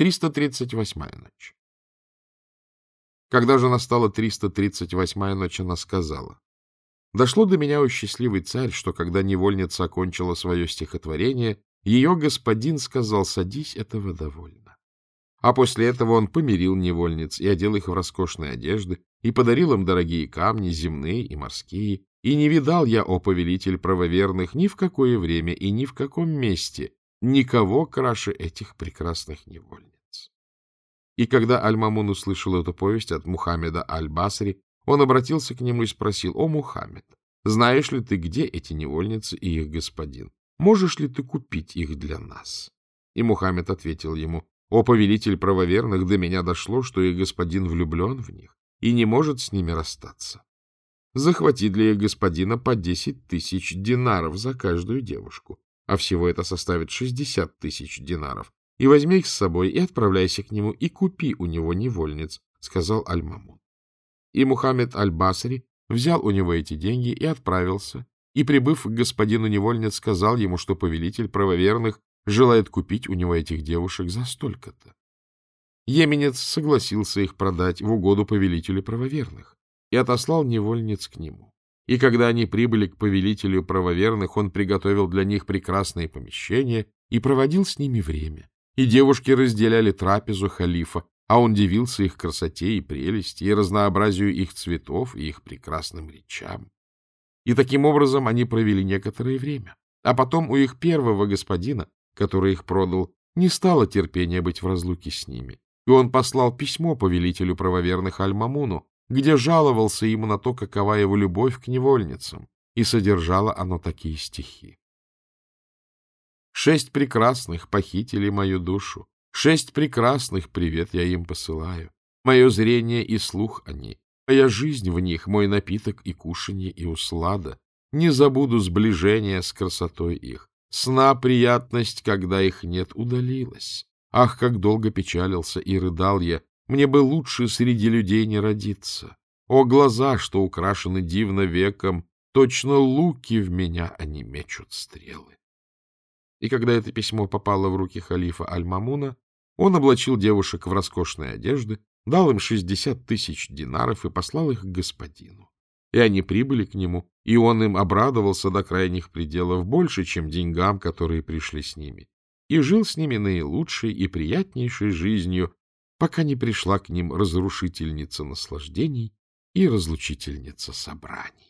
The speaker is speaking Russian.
338-я ночь. Когда же настала 338-я ночь, она сказала, «Дошло до меня, о счастливый царь, что когда невольница окончила свое стихотворение, ее господин сказал, садись, этого довольно. А после этого он помирил невольниц и одел их в роскошные одежды, и подарил им дорогие камни, земные и морские, и не видал я, о повелитель правоверных, ни в какое время и ни в каком месте никого краше этих прекрасных невольниц. И когда Аль-Мамун услышал эту повесть от Мухаммеда Аль-Басри, он обратился к нему и спросил, «О, Мухаммед, знаешь ли ты, где эти невольницы и их господин? Можешь ли ты купить их для нас?» И Мухаммед ответил ему, «О, повелитель правоверных, до меня дошло, что их господин влюблен в них и не может с ними расстаться. Захвати для их господина по десять тысяч динаров за каждую девушку, а всего это составит шестьдесят тысяч динаров, и возьми их с собой и отправляйся к нему, и купи у него невольниц, — сказал Аль-Мамун. И Мухаммед Аль-Басри взял у него эти деньги и отправился, и, прибыв к господину невольниц, сказал ему, что повелитель правоверных желает купить у него этих девушек за столько-то. Еменец согласился их продать в угоду повелителю правоверных и отослал невольниц к нему. И когда они прибыли к повелителю правоверных, он приготовил для них прекрасные помещения и проводил с ними время. И девушки разделяли трапезу халифа, а он дивился их красоте и прелести, и разнообразию их цветов, и их прекрасным речам. И таким образом они провели некоторое время. А потом у их первого господина, который их продал, не стало терпения быть в разлуке с ними. И он послал письмо повелителю правоверных Аль-Мамуну, где жаловался ему на то, какова его любовь к невольницам, и содержало оно такие стихи. Шесть прекрасных похитили мою душу, шесть прекрасных привет я им посылаю. Мое зрение и слух они, моя жизнь в них, мой напиток и кушанье и услада. Не забуду сближения с красотой их. Сна приятность, когда их нет, удалилась. Ах, как долго печалился и рыдал я, мне бы лучше среди людей не родиться. О, глаза, что украшены дивно веком, точно луки в меня они мечут стрелы. И когда это письмо попало в руки халифа Аль-Мамуна, он облачил девушек в роскошные одежды, дал им шестьдесят тысяч динаров и послал их к господину. И они прибыли к нему, и он им обрадовался до крайних пределов больше, чем деньгам, которые пришли с ними, и жил с ними наилучшей и приятнейшей жизнью, пока не пришла к ним разрушительница наслаждений и разлучительница собраний.